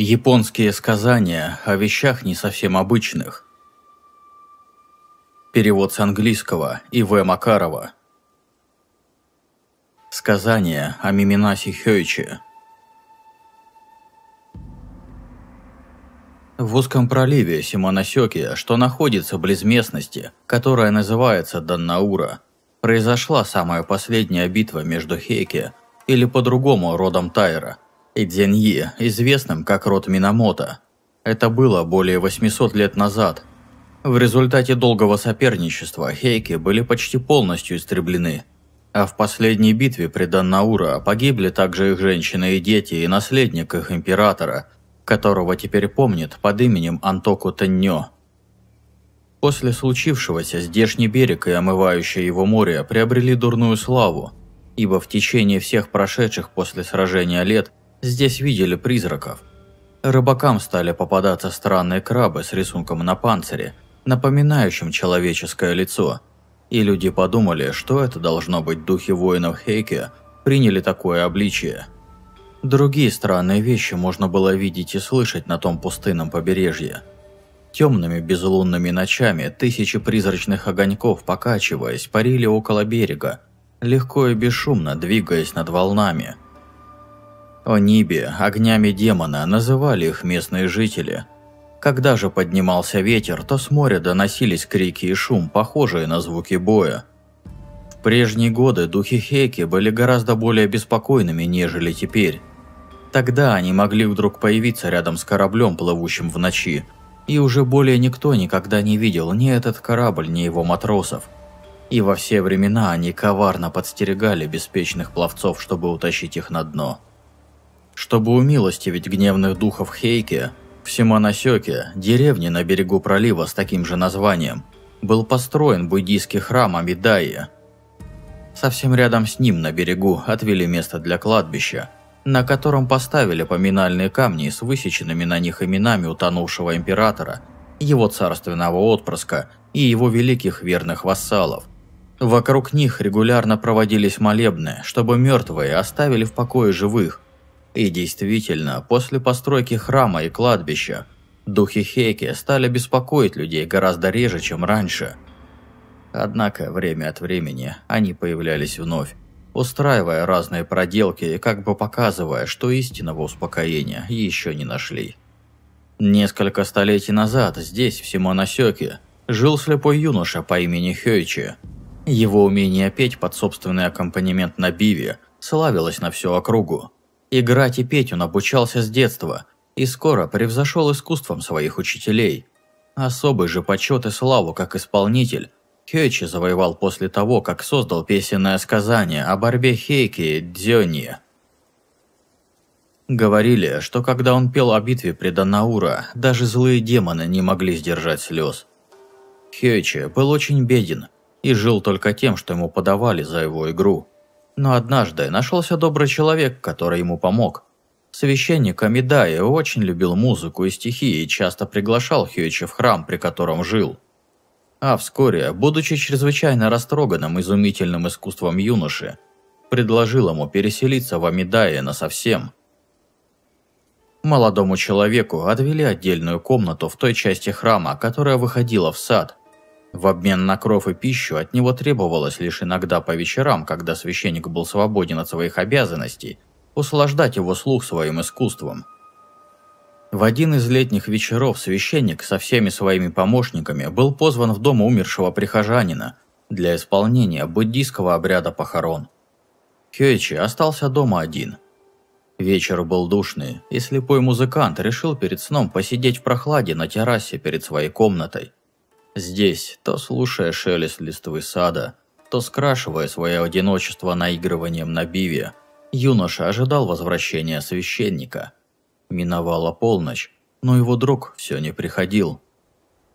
Японские сказания о вещах не совсем обычных. Перевод с английского И.В. Макарова. Сказание о Миминасе Хёйче. В узком проливе Симоносёки, что находится близ местности, которая называется Даннаура, произошла самая последняя битва между Хейке, или по-другому родом Тайра – и Дзеньи, известным как род Минамото. Это было более 800 лет назад. В результате долгого соперничества Хейки были почти полностью истреблены. А в последней битве при Даннаура погибли также их женщины и дети и наследник их императора, которого теперь помнят под именем Антоку Теннё. После случившегося здешний берег и омывающее его море приобрели дурную славу, ибо в течение всех прошедших после сражения лет Здесь видели призраков. Рыбакам стали попадаться странные крабы с рисунком на панцире, напоминающим человеческое лицо. И люди подумали, что это должно быть духи воинов Хейке, приняли такое обличие. Другие странные вещи можно было видеть и слышать на том пустынном побережье. Темными безлунными ночами тысячи призрачных огоньков, покачиваясь, парили около берега, легко и бесшумно двигаясь над волнами – Ониби, огнями демона, называли их местные жители. Когда же поднимался ветер, то с моря доносились крики и шум, похожие на звуки боя. В прежние годы духи Хейки были гораздо более беспокойными, нежели теперь. Тогда они могли вдруг появиться рядом с кораблем, плывущим в ночи, и уже более никто никогда не видел ни этот корабль, ни его матросов. И во все времена они коварно подстерегали беспечных пловцов, чтобы утащить их на дно. Чтобы умилостивить гневных духов Хейке, в Симоносёке, деревне на берегу пролива с таким же названием, был построен буддийский храм Амидаи. Совсем рядом с ним на берегу отвели место для кладбища, на котором поставили поминальные камни с высеченными на них именами утонувшего императора, его царственного отпрыска и его великих верных вассалов. Вокруг них регулярно проводились молебны, чтобы мертвые оставили в покое живых, и действительно, после постройки храма и кладбища, духи Хейки стали беспокоить людей гораздо реже, чем раньше. Однако, время от времени, они появлялись вновь, устраивая разные проделки и как бы показывая, что истинного успокоения еще не нашли. Несколько столетий назад здесь, в Симоносёке, жил слепой юноша по имени Хёйчи. Его умение петь под собственный аккомпанемент на биве славилось на всю округу. Играть и петь он обучался с детства и скоро превзошел искусством своих учителей. Особый же почет и славу как исполнитель Хёйчи завоевал после того, как создал песенное сказание о борьбе Хейки и Дзёни. Говорили, что когда он пел о битве при Данаура, даже злые демоны не могли сдержать слез. Хёйчи был очень беден и жил только тем, что ему подавали за его игру. Но однажды нашелся добрый человек, который ему помог. Священник Амидаи очень любил музыку и стихи и часто приглашал Хьюича в храм, при котором жил. А вскоре, будучи чрезвычайно растроганным изумительным искусством юноши, предложил ему переселиться в Амидае насовсем. Молодому человеку отвели отдельную комнату в той части храма, которая выходила в сад, в обмен на кров и пищу от него требовалось лишь иногда по вечерам, когда священник был свободен от своих обязанностей, услаждать его слух своим искусством. В один из летних вечеров священник со всеми своими помощниками был позван в дом умершего прихожанина для исполнения буддийского обряда похорон. Хёичи остался дома один. Вечер был душный, и слепой музыкант решил перед сном посидеть в прохладе на террасе перед своей комнатой. Здесь, то слушая шелест листвы сада, то скрашивая свое одиночество наигрыванием на биве, юноша ожидал возвращения священника. Миновала полночь, но его друг все не приходил.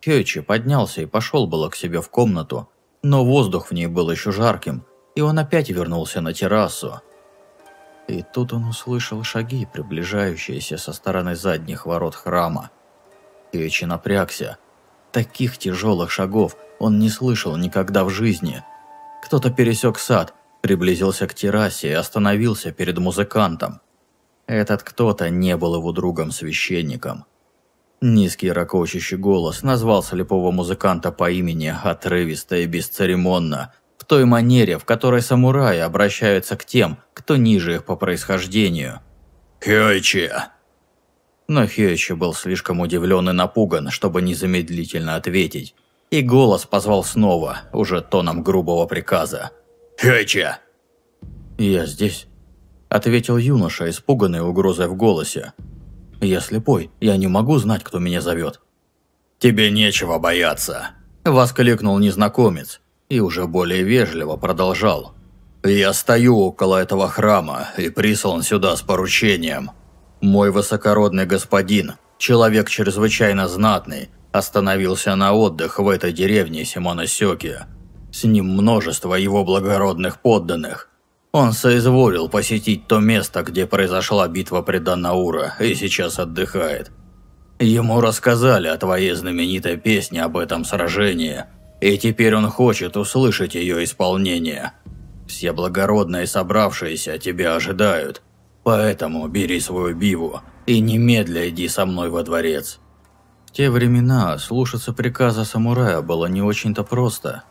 Кёйчи поднялся и пошел было к себе в комнату, но воздух в ней был еще жарким, и он опять вернулся на террасу. И тут он услышал шаги, приближающиеся со стороны задних ворот храма. Кёйчи напрягся – Таких тяжелых шагов он не слышал никогда в жизни. Кто-то пересек сад, приблизился к террасе и остановился перед музыкантом. Этот кто-то не был его другом-священником. Низкий ракочащий голос назвал слепого музыканта по имени отрывисто и бесцеремонно, в той манере, в которой самураи обращаются к тем, кто ниже их по происхождению. «Хёйчи!» Но Хёйчи был слишком удивлен и напуган, чтобы незамедлительно ответить, и голос позвал снова, уже тоном грубого приказа. «Хёйчи!» «Я здесь», – ответил юноша, испуганный угрозой в голосе. «Я слепой, я не могу знать, кто меня зовет». «Тебе нечего бояться», – воскликнул незнакомец и уже более вежливо продолжал. «Я стою около этого храма и прислан сюда с поручением. Мой высокородный господин, человек чрезвычайно знатный, остановился на отдых в этой деревне Симоносёки. С ним множество его благородных подданных. Он соизволил посетить то место, где произошла битва при Данаура, и сейчас отдыхает. Ему рассказали о твоей знаменитой песне об этом сражении, и теперь он хочет услышать ее исполнение. Все благородные собравшиеся тебя ожидают, поэтому бери свою биву и немедля иди со мной во дворец». В те времена слушаться приказа самурая было не очень-то просто,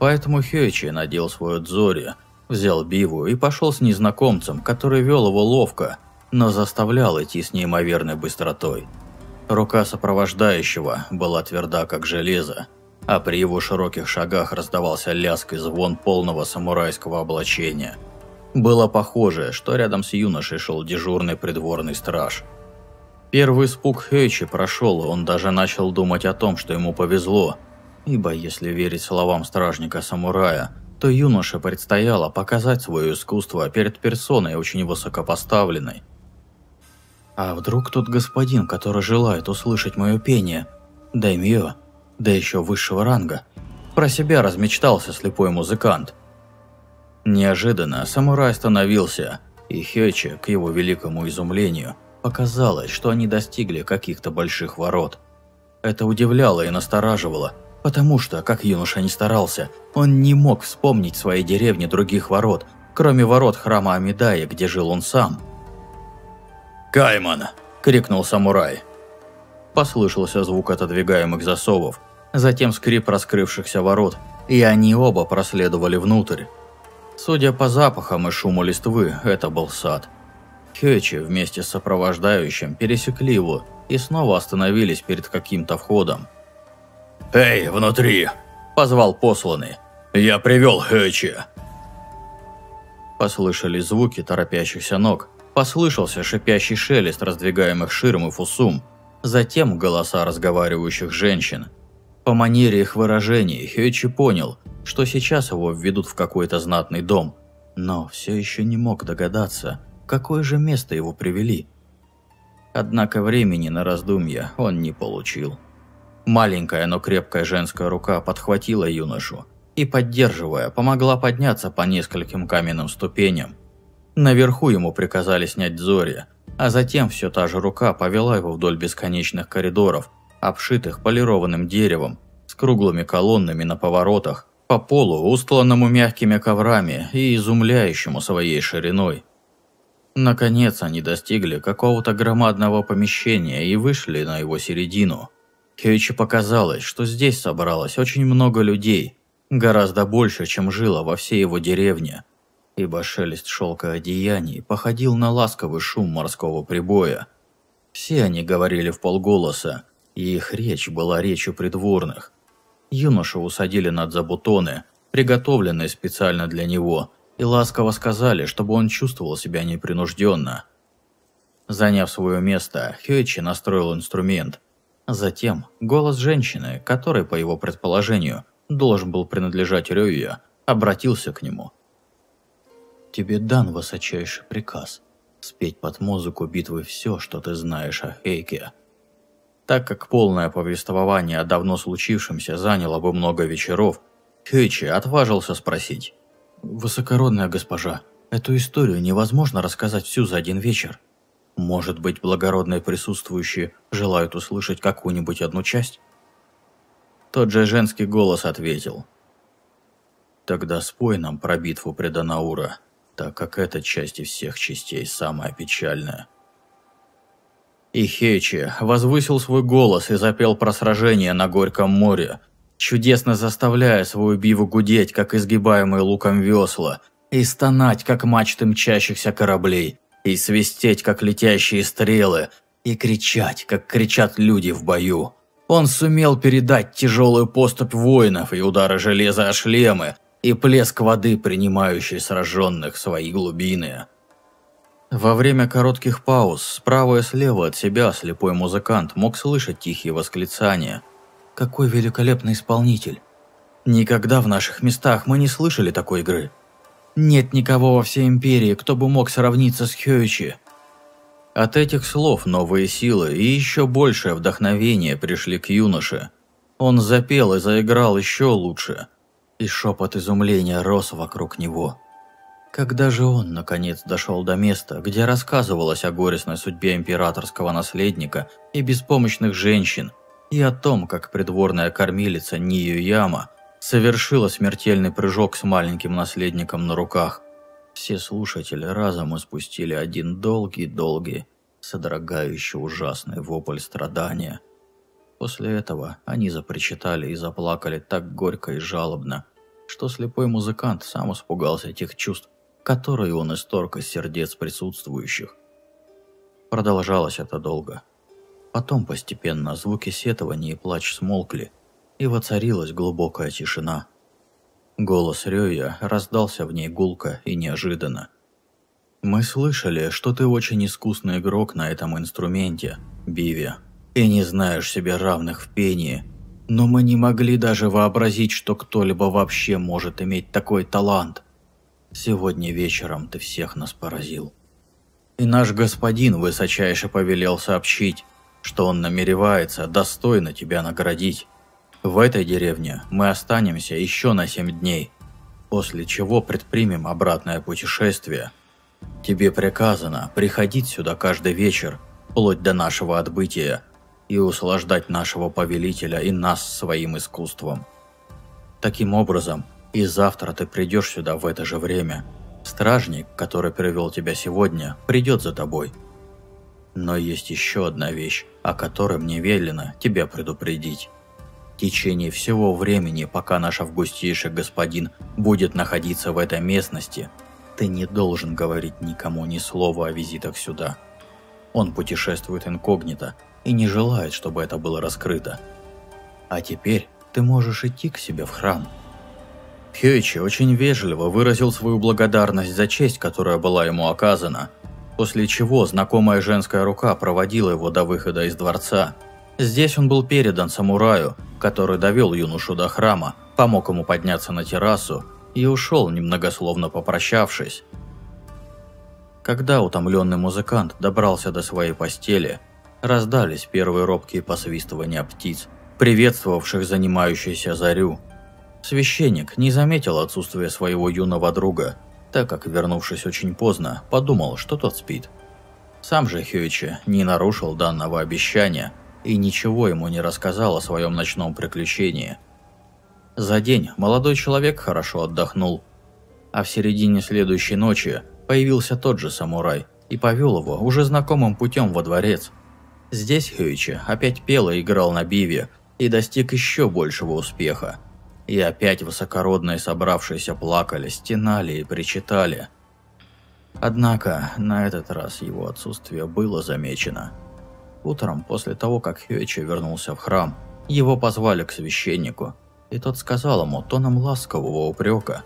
поэтому Хёйчи надел свою дзори – взял биву и пошел с незнакомцем, который вел его ловко, но заставлял идти с неимоверной быстротой. Рука сопровождающего была тверда, как железо, а при его широких шагах раздавался лязг и звон полного самурайского облачения. Было похоже, что рядом с юношей шел дежурный придворный страж. Первый испуг Хэйчи прошел, он даже начал думать о том, что ему повезло, ибо, если верить словам стражника-самурая, то юноше предстояло показать свое искусство перед персоной очень высокопоставленной. А вдруг тот господин, который желает услышать мое пение, даймё, да еще высшего ранга, про себя размечтался слепой музыкант. Неожиданно самурай остановился, и Хёчи, к его великому изумлению, показалось, что они достигли каких-то больших ворот. Это удивляло и настораживало, Потому что, как юноша не старался, он не мог вспомнить своей деревне других ворот, кроме ворот храма Амидая, где жил он сам. «Кайман!» – крикнул самурай. Послышался звук отодвигаемых засовов, затем скрип раскрывшихся ворот, и они оба проследовали внутрь. Судя по запахам и шуму листвы, это был сад. Хёчи вместе с сопровождающим пересекли его и снова остановились перед каким-то входом. «Эй, внутри!» – позвал посланный. «Я привел Хэчи!» Послышались звуки торопящихся ног. Послышался шипящий шелест раздвигаемых ширм и фусум. Затем голоса разговаривающих женщин. По манере их выражений Хёчи понял, что сейчас его введут в какой-то знатный дом, но все еще не мог догадаться, в какое же место его привели. Однако времени на раздумья он не получил. Маленькая, но крепкая женская рука подхватила юношу и, поддерживая, помогла подняться по нескольким каменным ступеням. Наверху ему приказали снять зори, а затем все та же рука повела его вдоль бесконечных коридоров, обшитых полированным деревом, с круглыми колоннами на поворотах, по полу, устланному мягкими коврами и изумляющему своей шириной. Наконец они достигли какого-то громадного помещения и вышли на его середину – Кевичу показалось, что здесь собралось очень много людей, гораздо больше, чем жило во всей его деревне, ибо шелест шелка одеяний походил на ласковый шум морского прибоя. Все они говорили в полголоса, и их речь была речью придворных. Юношу усадили над забутоны, приготовленные специально для него, и ласково сказали, чтобы он чувствовал себя непринужденно. Заняв свое место, Хёйчи настроил инструмент – Затем голос женщины, который, по его предположению, должен был принадлежать Рёюя, обратился к нему. «Тебе дан высочайший приказ спеть под музыку битвы все, что ты знаешь о Хейке». Так как полное повествование о давно случившемся заняло бы много вечеров, Хейчи отважился спросить. «Высокородная госпожа, эту историю невозможно рассказать всю за один вечер». Может быть, благородные присутствующие желают услышать какую-нибудь одну часть? Тот же женский голос ответил. Тогда спой нам про битву при Данаура. так как эта часть из всех частей самая печальная. И Хейчи возвысил свой голос и запел про сражение на Горьком море, чудесно заставляя свою биву гудеть, как изгибаемые луком весла, и стонать, как мачты мчащихся кораблей, и свистеть, как летящие стрелы, и кричать, как кричат люди в бою. Он сумел передать тяжелую поступь воинов и удары железа о шлемы, и плеск воды, принимающий сраженных в свои глубины. Во время коротких пауз, справа и слева от себя слепой музыкант мог слышать тихие восклицания. «Какой великолепный исполнитель! Никогда в наших местах мы не слышали такой игры!» Нет никого во всей империи, кто бы мог сравниться с Хёичи. От этих слов новые силы и еще большее вдохновение пришли к юноше. Он запел и заиграл еще лучше, и шепот изумления рос вокруг него. Когда же он, наконец, дошел до места, где рассказывалось о горестной судьбе императорского наследника и беспомощных женщин, и о том, как придворная кормилица Нию Яма совершила смертельный прыжок с маленьким наследником на руках. Все слушатели разом испустили один долгий-долгий, содрогающий ужасный вопль страдания. После этого они запричитали и заплакали так горько и жалобно, что слепой музыкант сам испугался этих чувств, которые он исторг из сердец присутствующих. Продолжалось это долго. Потом постепенно звуки сетования и плач смолкли, и воцарилась глубокая тишина. Голос Рёя раздался в ней гулко и неожиданно. «Мы слышали, что ты очень искусный игрок на этом инструменте, Биви, и не знаешь себе равных в пении, но мы не могли даже вообразить, что кто-либо вообще может иметь такой талант. Сегодня вечером ты всех нас поразил. И наш господин высочайше повелел сообщить, что он намеревается достойно тебя наградить. В этой деревне мы останемся еще на семь дней, после чего предпримем обратное путешествие. Тебе приказано приходить сюда каждый вечер, вплоть до нашего отбытия, и услаждать нашего повелителя и нас своим искусством. Таким образом, и завтра ты придешь сюда в это же время. Стражник, который привел тебя сегодня, придет за тобой. Но есть еще одна вещь, о которой мне велено тебя предупредить течение всего времени, пока наш августейший господин будет находиться в этой местности, ты не должен говорить никому ни слова о визитах сюда. Он путешествует инкогнито и не желает, чтобы это было раскрыто. А теперь ты можешь идти к себе в храм. Хёичи очень вежливо выразил свою благодарность за честь, которая была ему оказана, после чего знакомая женская рука проводила его до выхода из дворца – Здесь он был передан самураю, который довел юношу до храма, помог ему подняться на террасу и ушел, немногословно попрощавшись. Когда утомленный музыкант добрался до своей постели, раздались первые робкие посвистывания птиц, приветствовавших занимающуюся зарю. Священник не заметил отсутствия своего юного друга, так как, вернувшись очень поздно, подумал, что тот спит. Сам же Хёичи не нарушил данного обещания – и ничего ему не рассказал о своем ночном приключении. За день молодой человек хорошо отдохнул, а в середине следующей ночи появился тот же самурай и повел его уже знакомым путем во дворец. Здесь Хёичи опять пел и играл на биве и достиг еще большего успеха. И опять высокородные собравшиеся плакали, стенали и причитали. Однако на этот раз его отсутствие было замечено. Утром, после того, как Хёичи вернулся в храм, его позвали к священнику, и тот сказал ему тоном ласкового упрека.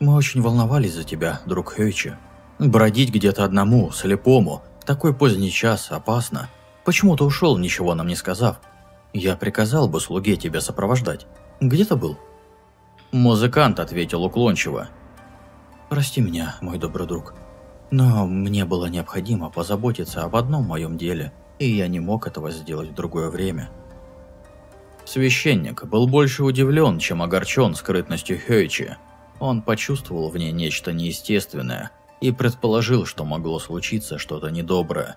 «Мы очень волновались за тебя, друг Хёичи. Бродить где-то одному, слепому, в такой поздний час опасно. Почему ты ушел, ничего нам не сказав? Я приказал бы слуге тебя сопровождать. Где ты был?» Музыкант ответил уклончиво. «Прости меня, мой добрый друг, но мне было необходимо позаботиться об одном моем деле – и я не мог этого сделать в другое время. Священник был больше удивлен, чем огорчен скрытностью Хёйчи. Он почувствовал в ней нечто неестественное и предположил, что могло случиться что-то недоброе.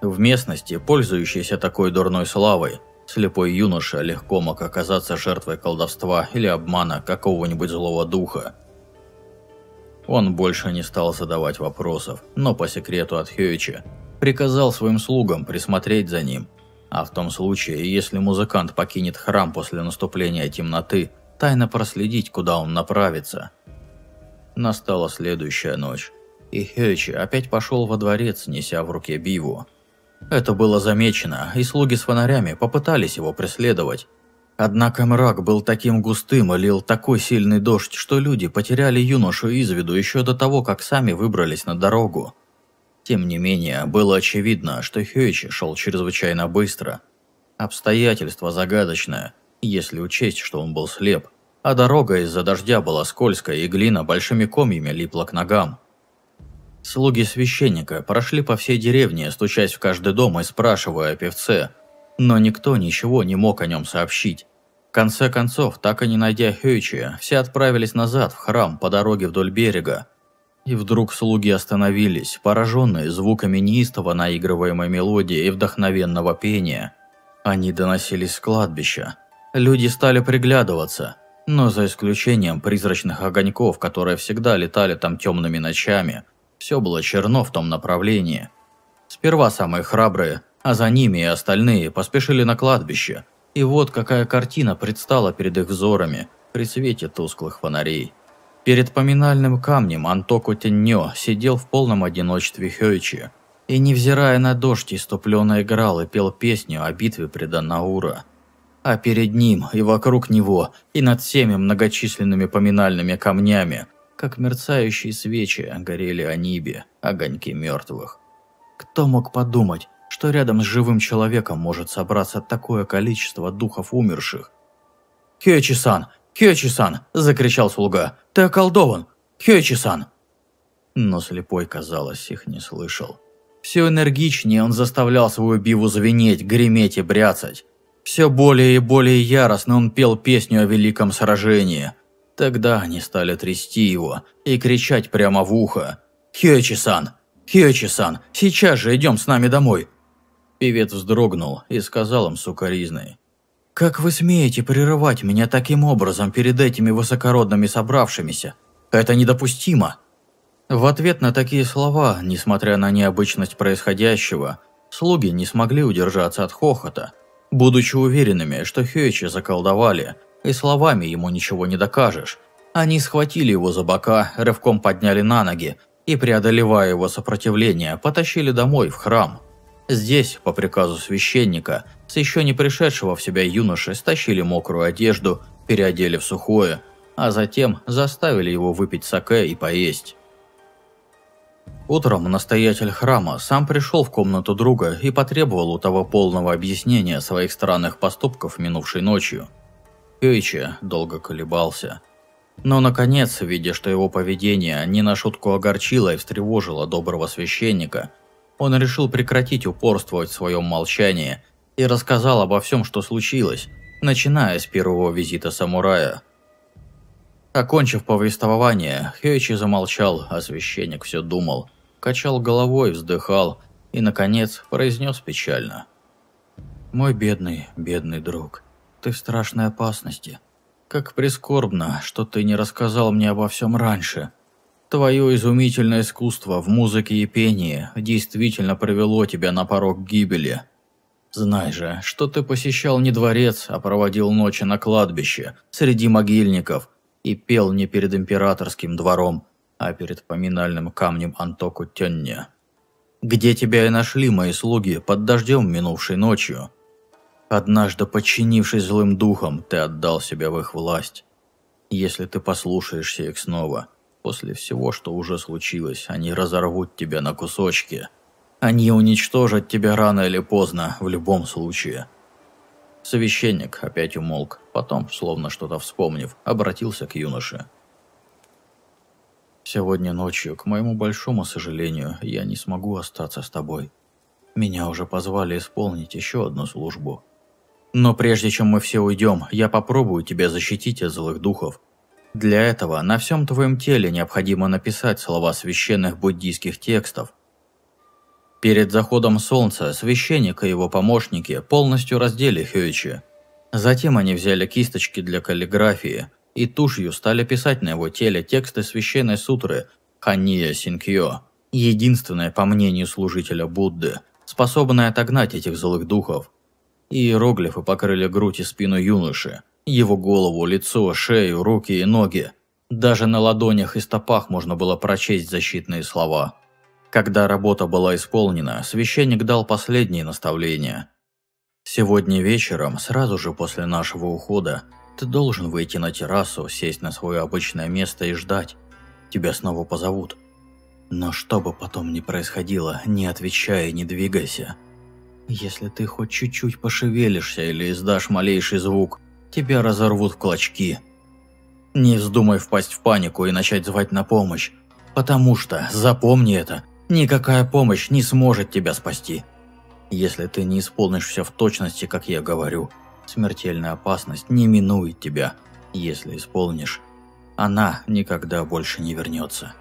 В местности, пользующейся такой дурной славой, слепой юноша легко мог оказаться жертвой колдовства или обмана какого-нибудь злого духа. Он больше не стал задавать вопросов, но по секрету от Хёича приказал своим слугам присмотреть за ним. А в том случае, если музыкант покинет храм после наступления темноты, тайно проследить, куда он направится. Настала следующая ночь, и Хёичи опять пошел во дворец, неся в руке биву. Это было замечено, и слуги с фонарями попытались его преследовать. Однако мрак был таким густым и лил такой сильный дождь, что люди потеряли юношу из виду еще до того, как сами выбрались на дорогу. Тем не менее, было очевидно, что Хёичи шел чрезвычайно быстро. Обстоятельство загадочное, если учесть, что он был слеп, а дорога из-за дождя была скользкая и глина большими комьями липла к ногам. Слуги священника прошли по всей деревне, стучась в каждый дом и спрашивая о певце, но никто ничего не мог о нем сообщить. В конце концов, так и не найдя Хёйчи, все отправились назад в храм по дороге вдоль берега. И вдруг слуги остановились, пораженные звуками неистово наигрываемой мелодии и вдохновенного пения. Они доносились с кладбища. Люди стали приглядываться, но за исключением призрачных огоньков, которые всегда летали там темными ночами – все было черно в том направлении. Сперва самые храбрые, а за ними и остальные поспешили на кладбище. И вот какая картина предстала перед их взорами при свете тусклых фонарей. Перед поминальным камнем Антоку Теннё сидел в полном одиночестве Хёйчи. И, невзирая на дождь, иступленно играл и пел песню о битве при Данаура. А перед ним и вокруг него, и над всеми многочисленными поминальными камнями как мерцающие свечи горели о небе, огоньки мертвых. Кто мог подумать, что рядом с живым человеком может собраться такое количество духов умерших? «Кёчи-сан! Кёчи-сан!» – закричал слуга. «Ты околдован! Кёчи-сан!» Но слепой, казалось, их не слышал. Все энергичнее он заставлял свою биву звенеть, греметь и бряцать. Все более и более яростно он пел песню о великом сражении – Тогда они стали трясти его и кричать прямо в ухо. «Хёчи-сан! Хёчи-сан! Сейчас же идем с нами домой!» Певец вздрогнул и сказал им сукоризной. «Как вы смеете прерывать меня таким образом перед этими высокородными собравшимися? Это недопустимо!» В ответ на такие слова, несмотря на необычность происходящего, слуги не смогли удержаться от хохота, будучи уверенными, что Хёичи заколдовали – и словами ему ничего не докажешь. Они схватили его за бока, рывком подняли на ноги и, преодолевая его сопротивление, потащили домой, в храм. Здесь, по приказу священника, с еще не пришедшего в себя юноши стащили мокрую одежду, переодели в сухое, а затем заставили его выпить саке и поесть. Утром настоятель храма сам пришел в комнату друга и потребовал у того полного объяснения своих странных поступков минувшей ночью. Кёичи долго колебался. Но, наконец, видя, что его поведение не на шутку огорчило и встревожило доброго священника, он решил прекратить упорствовать в своем молчании и рассказал обо всем, что случилось, начиная с первого визита самурая. Окончив повествование, Хёичи замолчал, а священник все думал, качал головой, вздыхал и, наконец, произнес печально. «Мой бедный, бедный друг, ты в страшной опасности. Как прискорбно, что ты не рассказал мне обо всем раньше. Твое изумительное искусство в музыке и пении действительно привело тебя на порог гибели. Знай же, что ты посещал не дворец, а проводил ночи на кладбище, среди могильников, и пел не перед императорским двором, а перед поминальным камнем Антоку Тенне. Где тебя и нашли мои слуги под дождем минувшей ночью – Однажды, подчинившись злым духам, ты отдал себя в их власть. Если ты послушаешься их снова, после всего, что уже случилось, они разорвут тебя на кусочки. Они уничтожат тебя рано или поздно, в любом случае. Священник опять умолк, потом, словно что-то вспомнив, обратился к юноше. «Сегодня ночью, к моему большому сожалению, я не смогу остаться с тобой. Меня уже позвали исполнить еще одну службу». Но прежде чем мы все уйдем, я попробую тебя защитить от злых духов. Для этого на всем твоем теле необходимо написать слова священных буддийских текстов. Перед заходом солнца священник и его помощники полностью раздели Хёичи. Затем они взяли кисточки для каллиграфии и тушью стали писать на его теле тексты священной сутры Хания Синкьо, единственное, по мнению служителя Будды, способное отогнать этих злых духов. Иероглифы покрыли грудь и спину юноши, его голову, лицо, шею, руки и ноги. Даже на ладонях и стопах можно было прочесть защитные слова. Когда работа была исполнена, священник дал последние наставления. «Сегодня вечером, сразу же после нашего ухода, ты должен выйти на террасу, сесть на свое обычное место и ждать. Тебя снова позовут. Но что бы потом ни происходило, не отвечай не двигайся. Если ты хоть чуть-чуть пошевелишься или издашь малейший звук, тебя разорвут в клочки. Не вздумай впасть в панику и начать звать на помощь, потому что, запомни это, никакая помощь не сможет тебя спасти. Если ты не исполнишь все в точности, как я говорю, смертельная опасность не минует тебя. Если исполнишь, она никогда больше не вернется.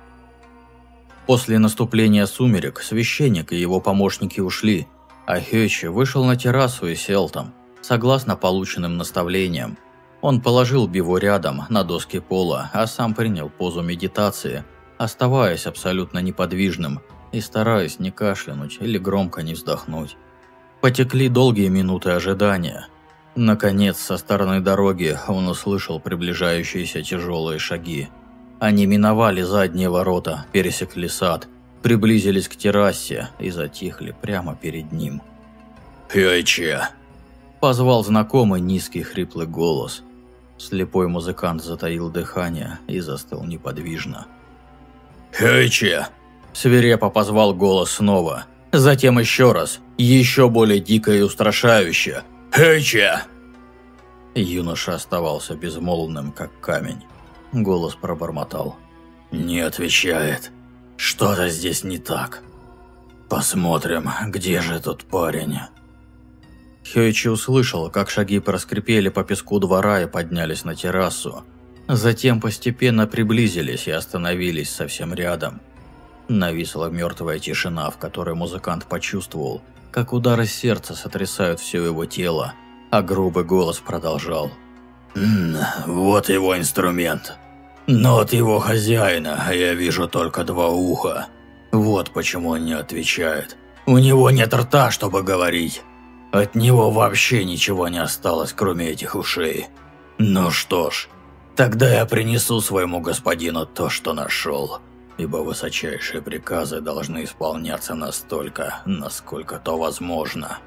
После наступления сумерек священник и его помощники ушли, а Хёчи вышел на террасу и сел там, согласно полученным наставлениям. Он положил Биву рядом, на доски пола, а сам принял позу медитации, оставаясь абсолютно неподвижным и стараясь не кашлянуть или громко не вздохнуть. Потекли долгие минуты ожидания. Наконец, со стороны дороги он услышал приближающиеся тяжелые шаги. Они миновали задние ворота, пересекли сад, приблизились к террасе и затихли прямо перед ним. «Хёйче!» Позвал знакомый низкий хриплый голос. Слепой музыкант затаил дыхание и застыл неподвижно. «Хёйче!» Свирепо позвал голос снова. Затем еще раз, еще более дико и устрашающе. «Хёйче!» Юноша оставался безмолвным, как камень. Голос пробормотал. «Не отвечает. Что-то здесь не так. Посмотрим, где же тот парень?» Хёйчи услышал, как шаги проскрипели по песку двора и поднялись на террасу. Затем постепенно приблизились и остановились совсем рядом. Нависла мертвая тишина, в которой музыкант почувствовал, как удары сердца сотрясают все его тело, а грубый голос продолжал. «М вот его инструмент. Но от его хозяина я вижу только два уха. Вот почему он не отвечает. У него нет рта, чтобы говорить. От него вообще ничего не осталось, кроме этих ушей. Ну что ж, тогда я принесу своему господину то, что нашел. Ибо высочайшие приказы должны исполняться настолько, насколько то возможно.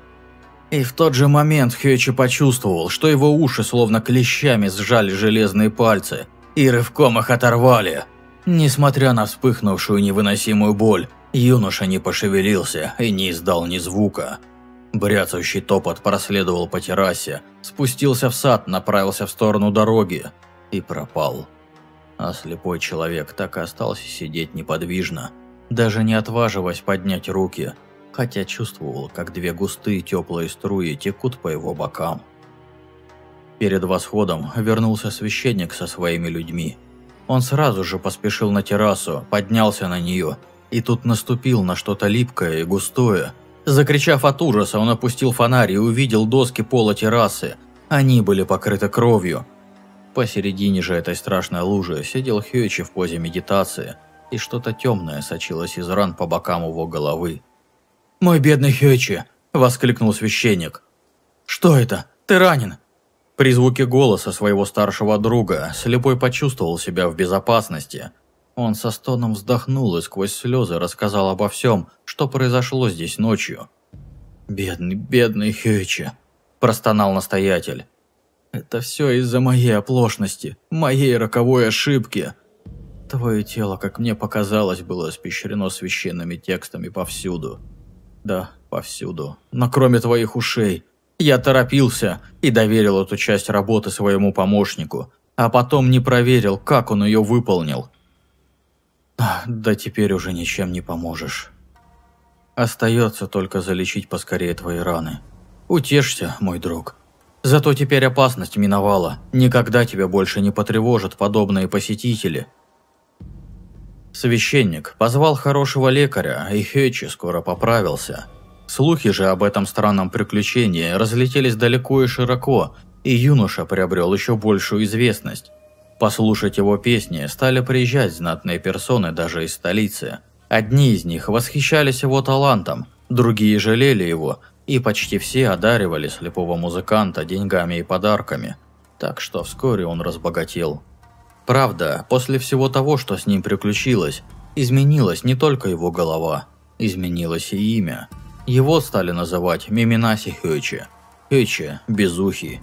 И в тот же момент Хёчи почувствовал, что его уши словно клещами сжали железные пальцы, и рывком их оторвали. Несмотря на вспыхнувшую невыносимую боль, юноша не пошевелился и не издал ни звука. Бряцающий топот проследовал по террасе, спустился в сад, направился в сторону дороги и пропал. А слепой человек так и остался сидеть неподвижно, даже не отваживаясь поднять руки, хотя чувствовал, как две густые теплые струи текут по его бокам. Перед восходом вернулся священник со своими людьми. Он сразу же поспешил на террасу, поднялся на нее, и тут наступил на что-то липкое и густое. Закричав от ужаса, он опустил фонарь и увидел доски пола террасы. Они были покрыты кровью. Посередине же этой страшной лужи сидел Хьюичи в позе медитации, и что-то темное сочилось из ран по бокам его головы. «Мой бедный Хьюичи!» – воскликнул священник. «Что это? Ты ранен?» При звуке голоса своего старшего друга слепой почувствовал себя в безопасности. Он со стоном вздохнул и сквозь слезы рассказал обо всем, что произошло здесь ночью. «Бедный, бедный Хёйчи», – простонал настоятель. «Это все из-за моей оплошности, моей роковой ошибки. Твое тело, как мне показалось, было испещрено священными текстами повсюду. Да, повсюду, но кроме твоих ушей – я торопился и доверил эту часть работы своему помощнику, а потом не проверил, как он ее выполнил. Да теперь уже ничем не поможешь. Остается только залечить поскорее твои раны. Утешься, мой друг. Зато теперь опасность миновала. Никогда тебя больше не потревожат подобные посетители. Священник позвал хорошего лекаря, и Хетчи скоро поправился – Слухи же об этом странном приключении разлетелись далеко и широко, и юноша приобрел еще большую известность. Послушать его песни стали приезжать знатные персоны даже из столицы. Одни из них восхищались его талантом, другие жалели его, и почти все одаривали слепого музыканта деньгами и подарками. Так что вскоре он разбогател. Правда, после всего того, что с ним приключилось, изменилась не только его голова, изменилось и имя. Его стали называть Миминаси Хёчи. Хёчи – безухий,